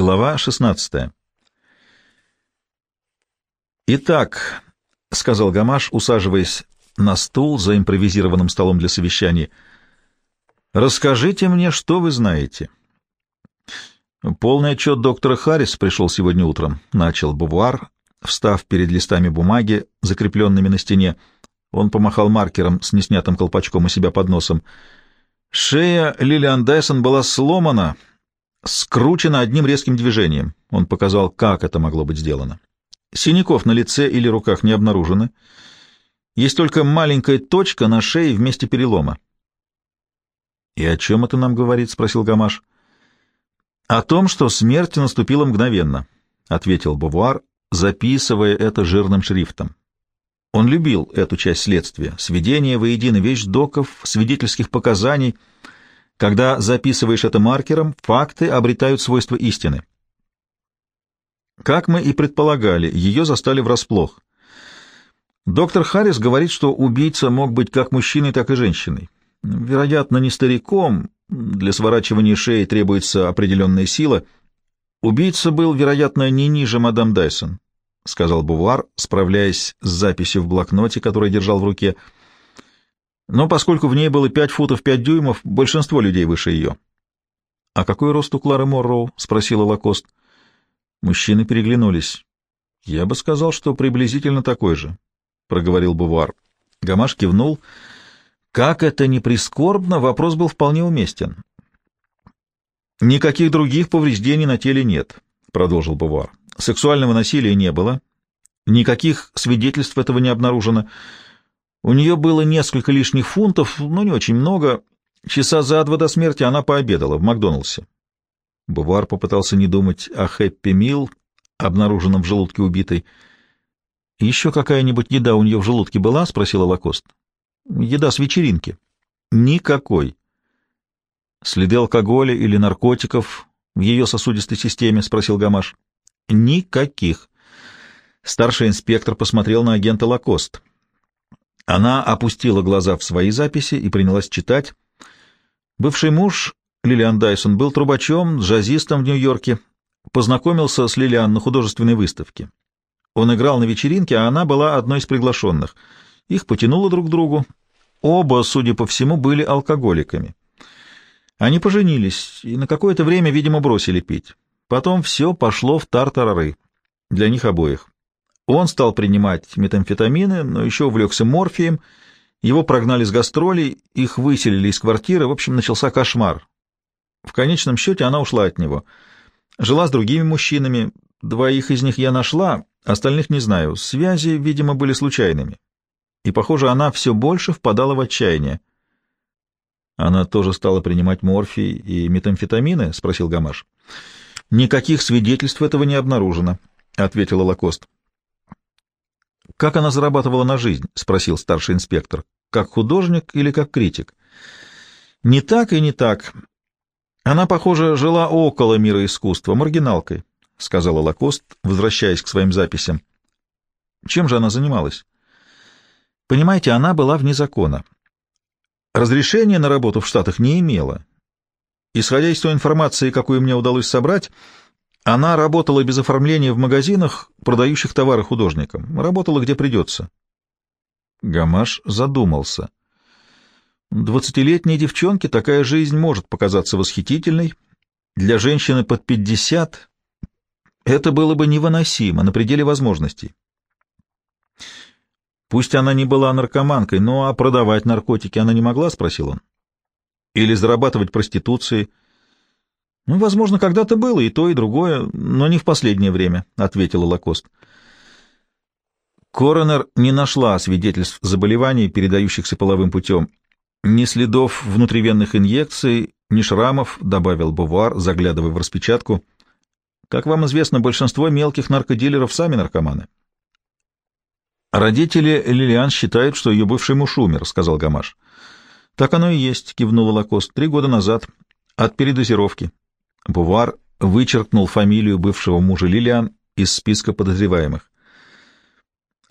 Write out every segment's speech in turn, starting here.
Глава 16. «Итак», — сказал Гамаш, усаживаясь на стул за импровизированным столом для совещаний, — «расскажите мне, что вы знаете». «Полный отчет доктора Харрис пришел сегодня утром», — начал Бувуар, встав перед листами бумаги, закрепленными на стене. Он помахал маркером с неснятым колпачком у себя под носом. «Шея Лилиан Дайсон была сломана», — скручено одним резким движением. Он показал, как это могло быть сделано. Синяков на лице или руках не обнаружено. Есть только маленькая точка на шее вместе перелома. «И о чем это нам говорит?» — спросил Гамаш. «О том, что смерть наступила мгновенно», — ответил Бувуар, записывая это жирным шрифтом. Он любил эту часть следствия — сведение воедино вещдоков, свидетельских показаний — когда записываешь это маркером, факты обретают свойства истины. Как мы и предполагали, ее застали врасплох. Доктор Харрис говорит, что убийца мог быть как мужчиной, так и женщиной. Вероятно, не стариком, для сворачивания шеи требуется определенная сила. Убийца был, вероятно, не ниже мадам Дайсон, — сказал Бувар, справляясь с записью в блокноте, который держал в руке, — но поскольку в ней было пять футов пять дюймов, большинство людей выше ее. — А какой рост у Клары Морроу? — спросила Лакост. Мужчины переглянулись. — Я бы сказал, что приблизительно такой же, — проговорил Бувар. Гамаш кивнул. Как это ни прискорбно, вопрос был вполне уместен. — Никаких других повреждений на теле нет, — продолжил Бувар. — Сексуального насилия не было. Никаких свидетельств этого не обнаружено. — у нее было несколько лишних фунтов, но не очень много. Часа за два до смерти она пообедала в Макдоналдсе. Бувар попытался не думать о Хэппи Мил, обнаруженном в желудке убитой. «Еще какая-нибудь еда у нее в желудке была?» — спросила Лакост. «Еда с вечеринки». «Никакой». «Следы алкоголя или наркотиков в ее сосудистой системе?» — спросил Гамаш. «Никаких». Старший инспектор посмотрел на агента Лакост. Она опустила глаза в свои записи и принялась читать. Бывший муж Лилиан Дайсон был трубачом, джазистом в Нью-Йорке, познакомился с Лилиан на художественной выставке. Он играл на вечеринке, а она была одной из приглашенных. Их потянуло друг к другу. Оба, судя по всему, были алкоголиками. Они поженились и на какое-то время, видимо, бросили пить. Потом все пошло в тартарары для них обоих. Он стал принимать метамфетамины, но еще увлекся морфием, его прогнали с гастролей, их выселили из квартиры, в общем, начался кошмар. В конечном счете она ушла от него. Жила с другими мужчинами, двоих из них я нашла, остальных не знаю, связи, видимо, были случайными. И, похоже, она все больше впадала в отчаяние. Она тоже стала принимать морфий и метамфетамины? — спросил Гамаш. — Никаких свидетельств этого не обнаружено, — ответила Лакост. «Как она зарабатывала на жизнь?» — спросил старший инспектор. «Как художник или как критик?» «Не так и не так. Она, похоже, жила около мира искусства, маргиналкой», — сказала Лакост, возвращаясь к своим записям. «Чем же она занималась?» «Понимаете, она была вне закона. Разрешения на работу в Штатах не имела. Исходя из той информации, какую мне удалось собрать, она работала без оформления в магазинах, продающих товары художникам. Работала где придется. Гамаш задумался. Двадцатилетней девчонке такая жизнь может показаться восхитительной. Для женщины под пятьдесят это было бы невыносимо, на пределе возможностей. Пусть она не была наркоманкой, но а продавать наркотики она не могла, — спросил он. Или зарабатывать проституцией. Ну, возможно, когда-то было и то, и другое, но не в последнее время, — ответила Лакост. Коронер не нашла свидетельств заболеваний, передающихся половым путем. Ни следов внутривенных инъекций, ни шрамов, — добавил Бувар, заглядывая в распечатку. Как вам известно, большинство мелких наркодилеров сами наркоманы. Родители Лилиан считают, что ее бывший муж умер, — сказал Гамаш. Так оно и есть, — кивнула Лакост, — три года назад, от передозировки. Бувар вычеркнул фамилию бывшего мужа Лилиан из списка подозреваемых.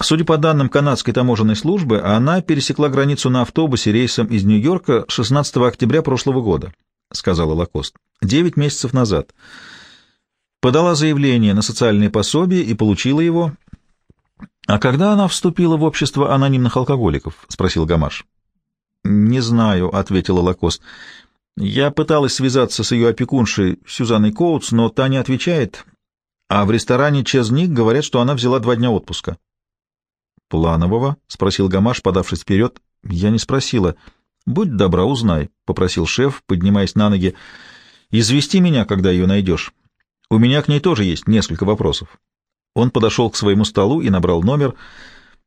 Судя по данным канадской таможенной службы, она пересекла границу на автобусе рейсом из Нью-Йорка 16 октября прошлого года, — сказала Лакост. — Девять месяцев назад. подала заявление на социальное пособие и получила его. — А когда она вступила в общество анонимных алкоголиков? — спросил Гамаш. — Не знаю, — ответила Лакост. — Я пыталась связаться с ее опекуншей Сюзанной Коутс, но та не отвечает, а в ресторане Чезник говорят, что она взяла два дня отпуска. — Планового? — спросил Гамаш, подавшись вперед. — Я не спросила. — Будь добра, узнай, — попросил шеф, поднимаясь на ноги. — Извести меня, когда ее найдешь. У меня к ней тоже есть несколько вопросов. Он подошел к своему столу и набрал номер.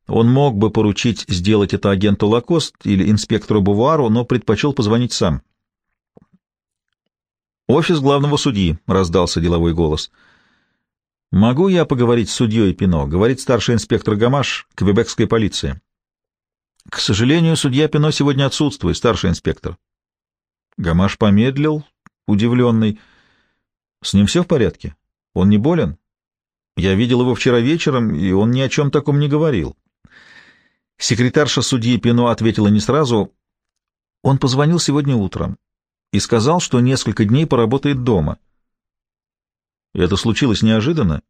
Он мог бы поручить сделать это агенту Лакост или инспектору Бувару, но предпочел позвонить сам. «Офис главного судьи», — раздался деловой голос. «Могу я поговорить с судьей Пино?» — говорит старший инспектор Гамаш квебекской полиции. «К сожалению, судья Пино сегодня отсутствует, старший инспектор». Гамаш помедлил, удивленный. С ним все в порядке? Он не болен? Я видел его вчера вечером, и он ни о чем таком не говорил. Секретарша судьи Пино ответила не сразу. Он позвонил сегодня утром и сказал, что несколько дней поработает дома. Это случилось неожиданно.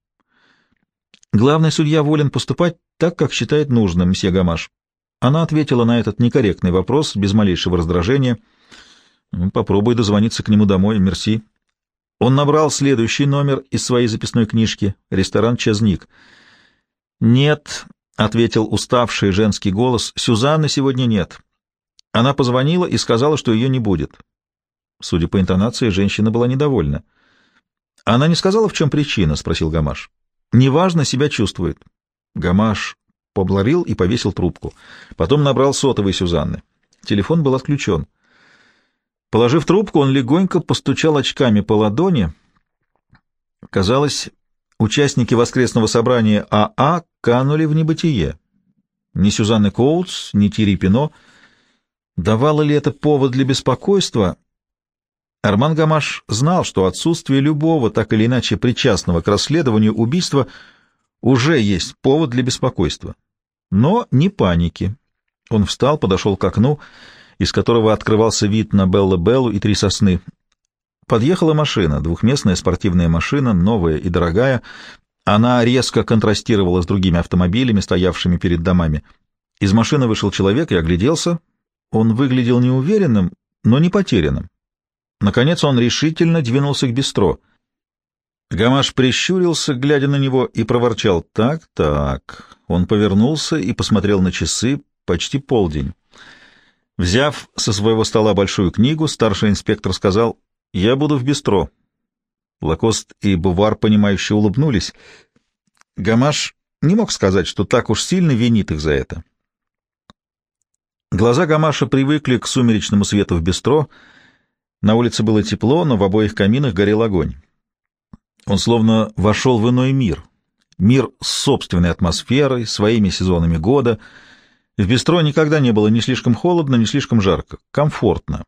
Главный судья волен поступать так, как считает нужным, мсье Гамаш. Она ответила на этот некорректный вопрос без малейшего раздражения. Попробуй дозвониться к нему домой, мерси. Он набрал следующий номер из своей записной книжки «Ресторан Чазник». «Нет», — ответил уставший женский голос, — «Сюзанны сегодня нет». Она позвонила и сказала, что ее не будет. Судя по интонации, женщина была недовольна. «Она не сказала, в чем причина?» — спросил Гамаш. «Неважно, себя чувствует». Гамаш побларил и повесил трубку. Потом набрал сотовый Сюзанны. Телефон был отключен. Положив трубку, он легонько постучал очками по ладони. Казалось, участники воскресного собрания АА а канули в небытие. Ни Сюзанны Коутс, ни Тири Пино. Давало ли это повод для беспокойства? Арман Гамаш знал, что отсутствие любого, так или иначе причастного к расследованию убийства уже есть повод для беспокойства. Но не паники. Он встал, подошел к окну из которого открывался вид на Белла-Беллу и три сосны. Подъехала машина, двухместная спортивная машина, новая и дорогая. Она резко контрастировала с другими автомобилями, стоявшими перед домами. Из машины вышел человек и огляделся. Он выглядел неуверенным, но не потерянным. Наконец он решительно двинулся к бистро. Гамаш прищурился, глядя на него, и проворчал «Так, так». Он повернулся и посмотрел на часы, почти полдень. Взяв со своего стола большую книгу, старший инспектор сказал, «Я буду в бистро». Лакост и Бувар, понимающе улыбнулись. Гамаш не мог сказать, что так уж сильно винит их за это. Глаза Гамаша привыкли к сумеречному свету в бистро. На улице было тепло, но в обоих каминах горел огонь. Он словно вошел в иной мир. Мир с собственной атмосферой, своими сезонами года — в бистро никогда не было ни слишком холодно, ни слишком жарко. Комфортно.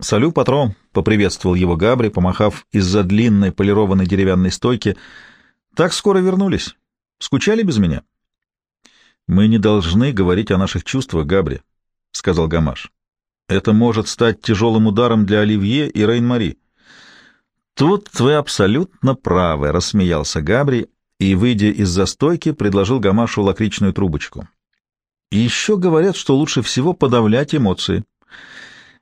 «Салю, патрон!» — поприветствовал его Габри, помахав из-за длинной полированной деревянной стойки. «Так скоро вернулись. Скучали без меня?» «Мы не должны говорить о наших чувствах, Габри», — сказал Гамаш. «Это может стать тяжелым ударом для Оливье и Рейн-Мари». «Тут вы абсолютно правы», — рассмеялся Габри и, выйдя из застойки, предложил Гамашу лакричную трубочку. Еще говорят, что лучше всего подавлять эмоции.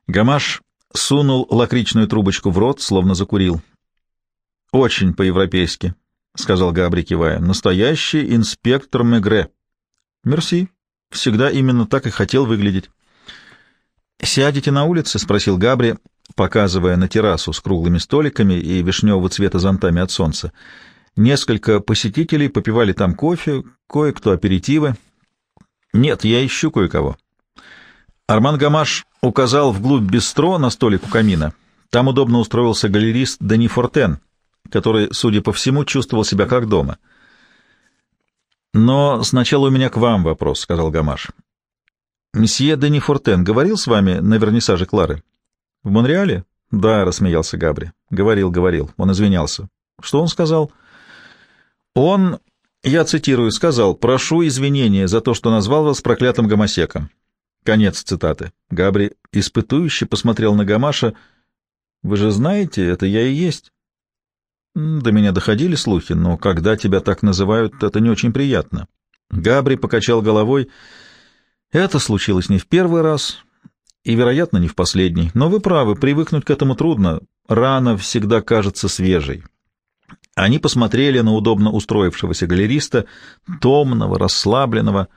Гамаш сунул лакричную трубочку в рот, словно закурил. «Очень по-европейски», — сказал Габри, кивая. «Настоящий инспектор Мегре». «Мерси. Всегда именно так и хотел выглядеть». «Сядете на улице?» — спросил Габри, показывая на террасу с круглыми столиками и вишневого цвета зонтами от солнца. Несколько посетителей попивали там кофе, кое-кто аперитивы. «Нет, я ищу кое-кого». Арман Гамаш указал вглубь бистро на столик у камина. Там удобно устроился галерист Дани Фортен, который, судя по всему, чувствовал себя как дома. «Но сначала у меня к вам вопрос», — сказал Гамаш. «Мсье Дани Фортен говорил с вами на вернисаже Клары?» «В Монреале?» «Да», — рассмеялся Габри. «Говорил, говорил». Он извинялся. «Что он сказал?» «Он я цитирую, сказал, «Прошу извинения за то, что назвал вас проклятым гомосеком». Конец цитаты. Габри испытующе посмотрел на Гамаша. «Вы же знаете, это я и есть». До меня доходили слухи, но когда тебя так называют, это не очень приятно. Габри покачал головой. Это случилось не в первый раз и, вероятно, не в последний. Но вы правы, привыкнуть к этому трудно. Рана всегда кажется свежей. Они посмотрели на удобно устроившегося галериста, томного, расслабленного.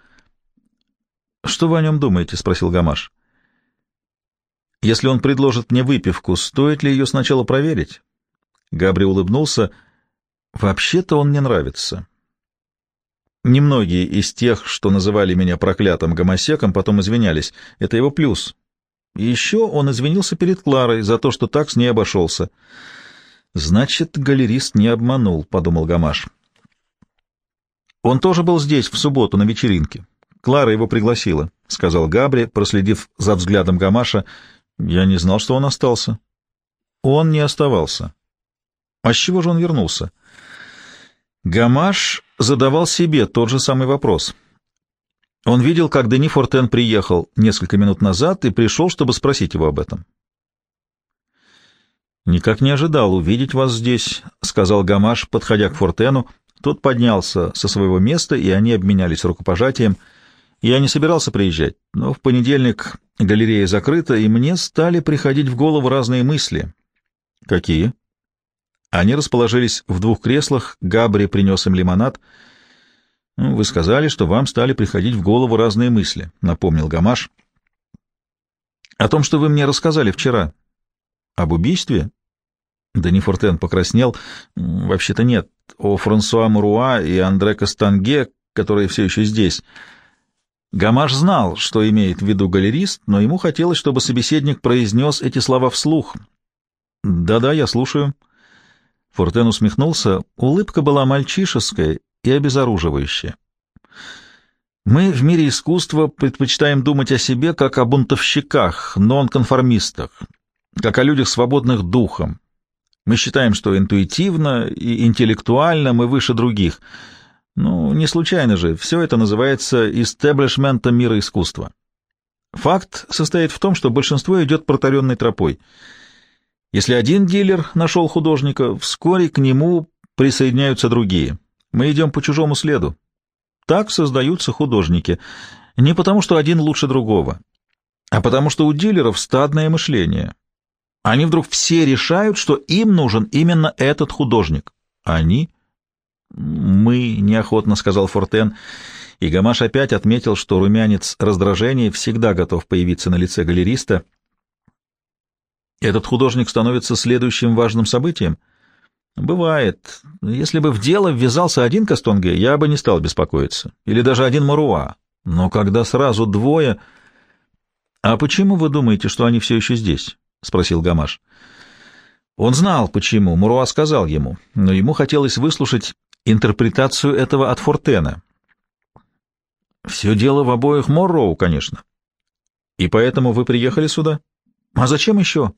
«Что вы о нем думаете?» — спросил Гамаш. «Если он предложит мне выпивку, стоит ли ее сначала проверить?» Габри улыбнулся. «Вообще-то он мне нравится. Немногие из тех, что называли меня проклятым гомосеком, потом извинялись. Это его плюс. И еще он извинился перед Кларой за то, что так с ней обошелся. «Значит, галерист не обманул», — подумал Гамаш. «Он тоже был здесь в субботу на вечеринке. Клара его пригласила», — сказал Габри, проследив за взглядом Гамаша. «Я не знал, что он остался». «Он не оставался». «А с чего же он вернулся?» Гамаш задавал себе тот же самый вопрос. Он видел, как Дени Фортен приехал несколько минут назад и пришел, чтобы спросить его об этом. «Никак не ожидал увидеть вас здесь», — сказал Гамаш, подходя к Фортену. Тот поднялся со своего места, и они обменялись рукопожатием. Я не собирался приезжать, но в понедельник галерея закрыта, и мне стали приходить в голову разные мысли. «Какие?» Они расположились в двух креслах, Габри принес им лимонад. «Ну, «Вы сказали, что вам стали приходить в голову разные мысли», — напомнил Гамаш. «О том, что вы мне рассказали вчера». «Об убийстве?» Дани Фортен покраснел. «Вообще-то нет. О Франсуа Муруа и Андре Кастанге, которые все еще здесь». Гамаш знал, что имеет в виду галерист, но ему хотелось, чтобы собеседник произнес эти слова вслух. «Да-да, я слушаю». Фортен усмехнулся. Улыбка была мальчишеская и обезоруживающая. Мы в мире искусства предпочитаем думать о себе как о бунтовщиках, нонконформистах, как о людях, свободных духом. Мы считаем, что интуитивно и интеллектуально мы выше других. Ну, не случайно же, все это называется истеблишментом мира искусства. Факт состоит в том, что большинство идет протаренной тропой — если один дилер нашел художника, вскоре к нему присоединяются другие. Мы идем по чужому следу. Так создаются художники. Не потому, что один лучше другого, а потому, что у дилеров стадное мышление. Они вдруг все решают, что им нужен именно этот художник. Они? Мы, неохотно сказал Фортен, и Гамаш опять отметил, что румянец раздражения всегда готов появиться на лице галериста — этот художник становится следующим важным событием? Бывает. Если бы в дело ввязался один Кастонге, я бы не стал беспокоиться. Или даже один Маруа. Но когда сразу двое... А почему вы думаете, что они все еще здесь? Спросил Гамаш. Он знал, почему. Маруа сказал ему. Но ему хотелось выслушать интерпретацию этого от Фортена. Все дело в обоих Морроу, конечно. И поэтому вы приехали сюда? А зачем еще?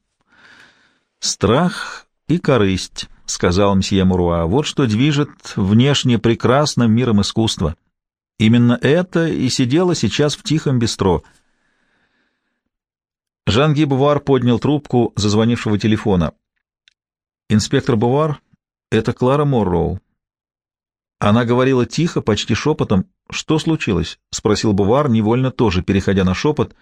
«Страх и корысть», — сказал мсье Муруа, — «вот что движет внешне прекрасным миром искусства. Именно это и сидело сейчас в тихом бистро». Жан-Ги Бувар поднял трубку зазвонившего телефона. «Инспектор Бувар, это Клара Морроу». Она говорила тихо, почти шепотом. «Что случилось?» — спросил Бувар, невольно тоже переходя на шепот.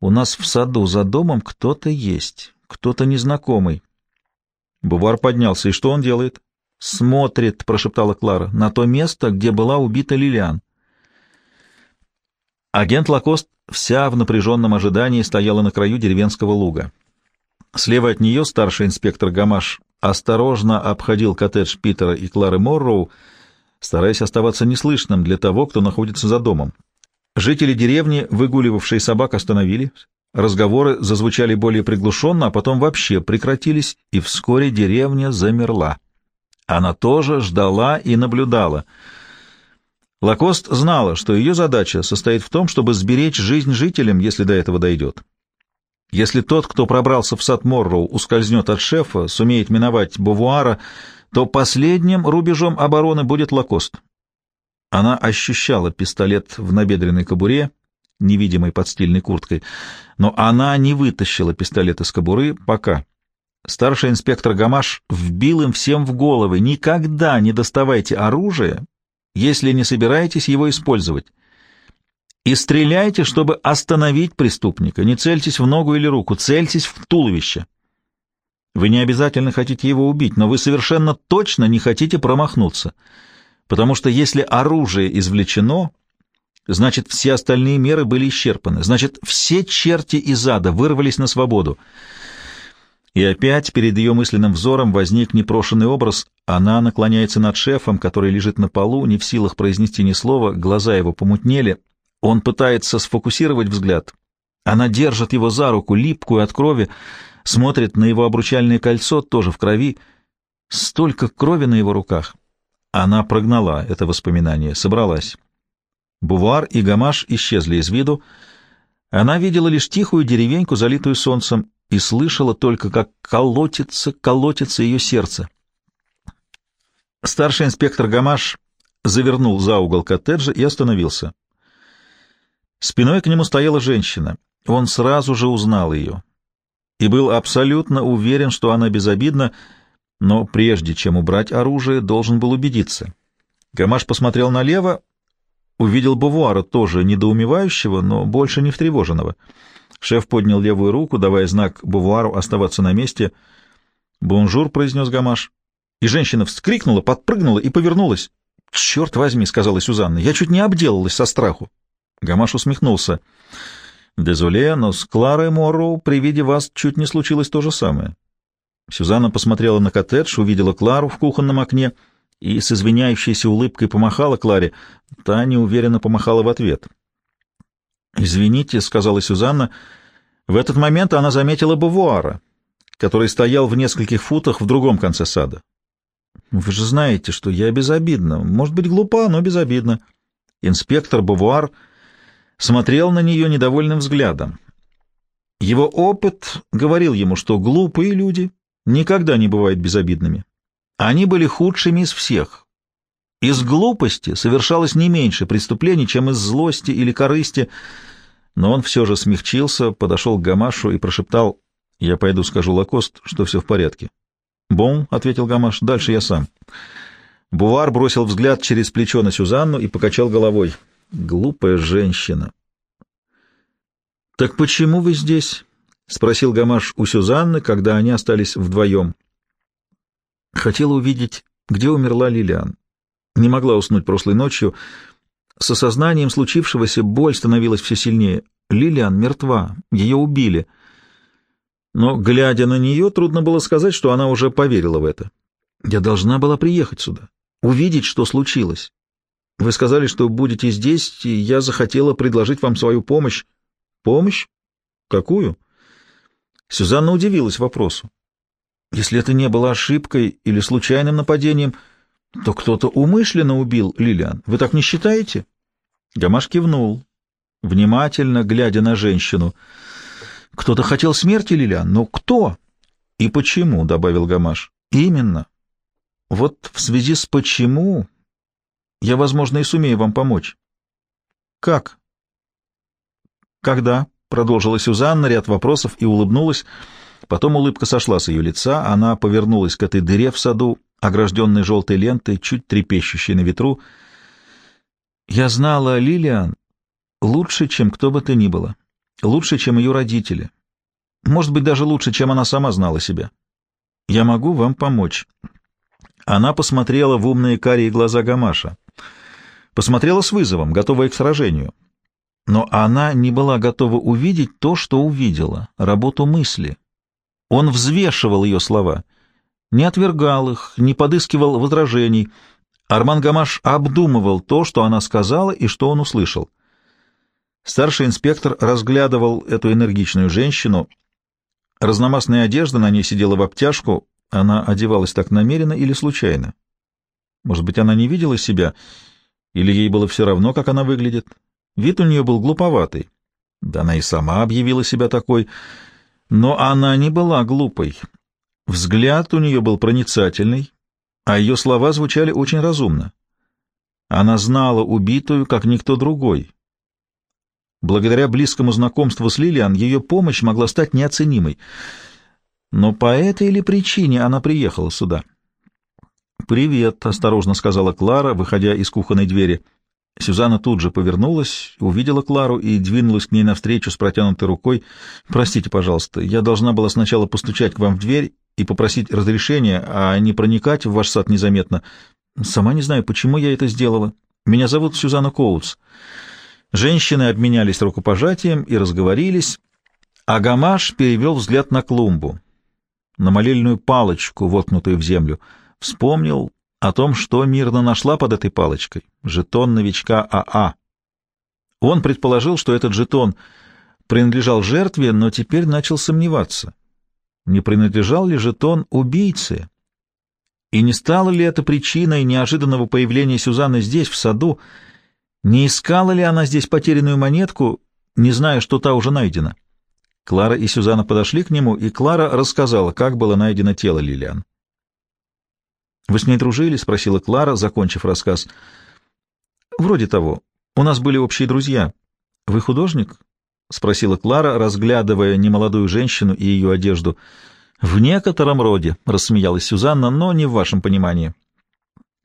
«У нас в саду за домом кто-то есть» кто-то незнакомый. Бувар поднялся. И что он делает? «Смотрит», — прошептала Клара, — «на то место, где была убита Лилиан». Агент Лакост вся в напряженном ожидании стояла на краю деревенского луга. Слева от нее старший инспектор Гамаш осторожно обходил коттедж Питера и Клары Морроу, стараясь оставаться неслышным для того, кто находится за домом. Жители деревни, выгуливавшие собак, остановились, Разговоры зазвучали более приглушенно, а потом вообще прекратились, и вскоре деревня замерла. Она тоже ждала и наблюдала. Лакост знала, что ее задача состоит в том, чтобы сберечь жизнь жителям, если до этого дойдет. Если тот, кто пробрался в сад Морроу, ускользнет от шефа, сумеет миновать Бувуара, то последним рубежом обороны будет Лакост. Она ощущала пистолет в набедренной кобуре, невидимой под стильной курткой, но она не вытащила пистолет из кобуры пока. Старший инспектор Гамаш вбил им всем в головы «Никогда не доставайте оружие, если не собираетесь его использовать. И стреляйте, чтобы остановить преступника. Не цельтесь в ногу или руку, цельтесь в туловище. Вы не обязательно хотите его убить, но вы совершенно точно не хотите промахнуться, потому что если оружие извлечено, значит, все остальные меры были исчерпаны, значит, все черти из ада вырвались на свободу. И опять перед ее мысленным взором возник непрошенный образ. Она наклоняется над шефом, который лежит на полу, не в силах произнести ни слова, глаза его помутнели — он пытается сфокусировать взгляд. Она держит его за руку, липкую от крови, смотрит на его обручальное кольцо, тоже в крови. Столько крови на его руках. Она прогнала это воспоминание, собралась. Бувар и Гамаш исчезли из виду. Она видела лишь тихую деревеньку, залитую солнцем, и слышала только, как колотится, колотится ее сердце. Старший инспектор Гамаш завернул за угол коттеджа и остановился. Спиной к нему стояла женщина. Он сразу же узнал ее и был абсолютно уверен, что она безобидна, но прежде чем убрать оружие, должен был убедиться. Гамаш посмотрел налево, увидел Бувуара, тоже недоумевающего, но больше не встревоженного. Шеф поднял левую руку, давая знак Бувуару оставаться на месте. «Bonjour», — произнес Гамаш. И женщина вскрикнула, подпрыгнула и повернулась. «Черт возьми», — сказала Сюзанна, — «я чуть не обделалась со страху». Гамаш усмехнулся. «Дезоле, но с Кларой Морроу при виде вас чуть не случилось то же самое». Сюзанна посмотрела на коттедж, увидела Клару в кухонном окне и с извиняющейся улыбкой помахала Кларе. Та неуверенно помахала в ответ. «Извините», — сказала Сюзанна. В этот момент она заметила Бавуара, который стоял в нескольких футах в другом конце сада. «Вы же знаете, что я безобидна. Может быть, глупа, но безобидна». Инспектор Бавуар смотрел на нее недовольным взглядом. Его опыт говорил ему, что глупые люди никогда не бывают безобидными. Они были худшими из всех. Из глупости совершалось не меньше преступлений, чем из злости или корысти, но он все же смягчился, подошел к Гамашу и прошептал, «Я пойду скажу Лакост, что все в порядке». «Бон», — ответил Гамаш, — «дальше я сам». Бувар бросил взгляд через плечо на Сюзанну и покачал головой. Глупая женщина. «Так почему вы здесь?» — спросил Гамаш у Сюзанны, когда они остались вдвоем. Хотела увидеть, где умерла Лилиан. Не могла уснуть прошлой ночью. С осознанием случившегося боль становилась все сильнее. Лилиан мертва, ее убили. Но, глядя на нее, трудно было сказать, что она уже поверила в это. Я должна была приехать сюда, увидеть, что случилось. Вы сказали, что будете здесь, и я захотела предложить вам свою помощь. Помощь? Какую? Сюзанна удивилась вопросу. Если это не было ошибкой или случайным нападением, то кто-то умышленно убил Лилиан. Вы так не считаете? Гамаш кивнул, внимательно глядя на женщину. Кто-то хотел смерти Лилиан, но кто? И почему, добавил Гамаш. Именно. Вот в связи с почему я, возможно, и сумею вам помочь. Как? Когда? Продолжила Сюзанна ряд вопросов и улыбнулась. Потом улыбка сошла с ее лица, она повернулась к этой дыре в саду, огражденной желтой лентой, чуть трепещущей на ветру. Я знала Лилиан лучше, чем кто бы то ни было. Лучше, чем ее родители. Может быть, даже лучше, чем она сама знала себя. Я могу вам помочь. Она посмотрела в умные карие глаза Гамаша. Посмотрела с вызовом, готовая к сражению. Но она не была готова увидеть то, что увидела, работу мысли. Он взвешивал ее слова, не отвергал их, не подыскивал возражений. Арман Гамаш обдумывал то, что она сказала и что он услышал. Старший инспектор разглядывал эту энергичную женщину. Разномастная одежда на ней сидела в обтяжку, она одевалась так намеренно или случайно. Может быть, она не видела себя или ей было все равно, как она выглядит? Вид у нее был глуповатый. Да она и сама объявила себя такой. Но она не была глупой. Взгляд у нее был проницательный, а ее слова звучали очень разумно. Она знала убитую, как никто другой. Благодаря близкому знакомству с Лилиан ее помощь могла стать неоценимой. Но по этой или причине она приехала сюда? «Привет», — осторожно сказала Клара, выходя из кухонной двери. Сюзанна тут же повернулась, увидела Клару и двинулась к ней навстречу с протянутой рукой. «Простите, пожалуйста, я должна была сначала постучать к вам в дверь и попросить разрешения, а не проникать в ваш сад незаметно. Сама не знаю, почему я это сделала. Меня зовут Сюзанна Коутс». Женщины обменялись рукопожатием и разговорились, а Гамаш перевел взгляд на клумбу, на молельную палочку, воткнутую в землю. Вспомнил о том, что мирно нашла под этой палочкой — жетон новичка АА. Он предположил, что этот жетон принадлежал жертве, но теперь начал сомневаться. Не принадлежал ли жетон убийце? И не стало ли это причиной неожиданного появления Сюзанны здесь, в саду, — не искала ли она здесь потерянную монетку, не зная, что та уже найдена? Клара и Сюзанна подошли к нему, и Клара рассказала, как было найдено тело Лилиан. «Вы с ней дружили?» — спросила Клара, закончив рассказ. «Вроде того. У нас были общие друзья. Вы художник?» — спросила Клара, разглядывая немолодую женщину и ее одежду. «В некотором роде», — рассмеялась Сюзанна, — «но не в вашем понимании.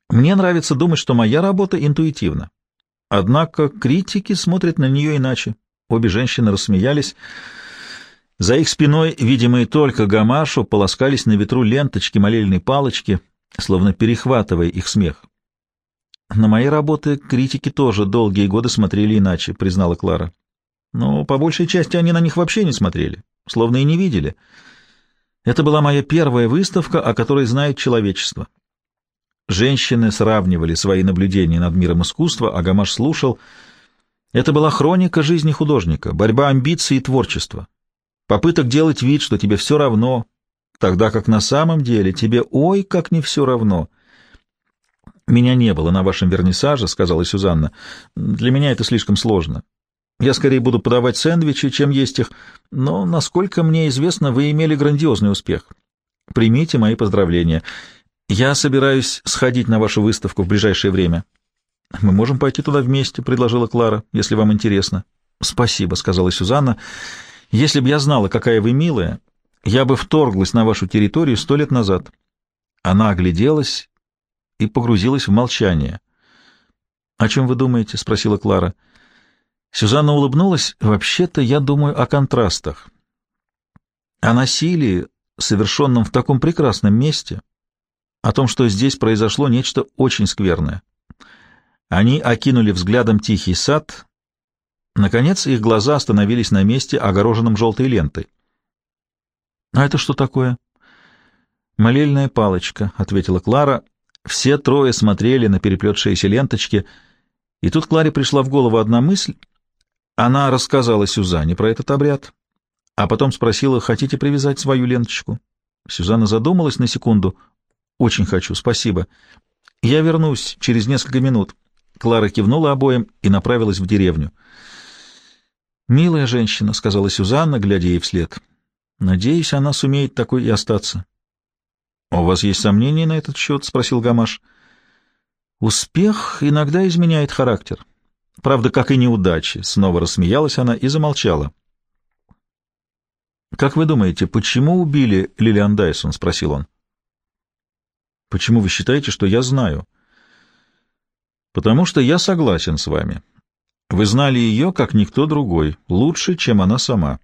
Мне нравится думать, что моя работа интуитивна. Однако критики смотрят на нее иначе. Обе женщины рассмеялись. За их спиной, видимые только гамашу, полоскались на ветру ленточки молельной палочки, словно перехватывая их смех. «На мои работы критики тоже долгие годы смотрели иначе», — признала Клара. «Но по большей части они на них вообще не смотрели, словно и не видели. Это была моя первая выставка, о которой знает человечество. Женщины сравнивали свои наблюдения над миром искусства, а Гамаш слушал. Это была хроника жизни художника, борьба амбиций и творчества. Попыток делать вид, что тебе все равно, тогда как на самом деле тебе ой, как не все равно. «Меня не было на вашем вернисаже», — сказала Сюзанна. «Для меня это слишком сложно. Я скорее буду подавать сэндвичи, чем есть их, но, насколько мне известно, вы имели грандиозный успех. Примите мои поздравления». «Я собираюсь сходить на вашу выставку в ближайшее время». «Мы можем пойти туда вместе», — предложила Клара, — «если вам интересно». «Спасибо», — сказала Сюзанна. «Если бы я знала, какая вы милая, я бы вторглась на вашу территорию сто лет назад». Она огляделась и погрузилась в молчание. «О чем вы думаете?» — спросила Клара. Сюзанна улыбнулась. «Вообще-то я думаю о контрастах. О насилии, совершенном в таком прекрасном месте, о том, что здесь произошло нечто очень скверное. Они окинули взглядом тихий сад. Наконец их глаза остановились на месте, огороженном желтой лентой. «А это что такое?» «Молельная палочка», — ответила Клара. Все трое смотрели на переплетшиеся ленточки, и тут Кларе пришла в голову одна мысль. Она рассказала Сюзанне про этот обряд, а потом спросила, хотите привязать свою ленточку? Сюзанна задумалась на секунду — очень хочу, спасибо. Я вернусь через несколько минут. Клара кивнула обоим и направилась в деревню. «Милая женщина», — сказала Сюзанна, глядя ей вслед. «Надеюсь, она сумеет такой и остаться». «У вас есть сомнения на этот счет?» — спросил Гамаш. «Успех иногда изменяет характер. Правда, как и неудачи». Снова рассмеялась она и замолчала. «Как вы думаете, почему убили Лилиан Дайсон?» — спросил он. Почему вы считаете, что я знаю? Потому что я согласен с вами. Вы знали ее, как никто другой, лучше, чем она сама.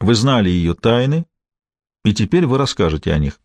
Вы знали ее тайны, и теперь вы расскажете о них.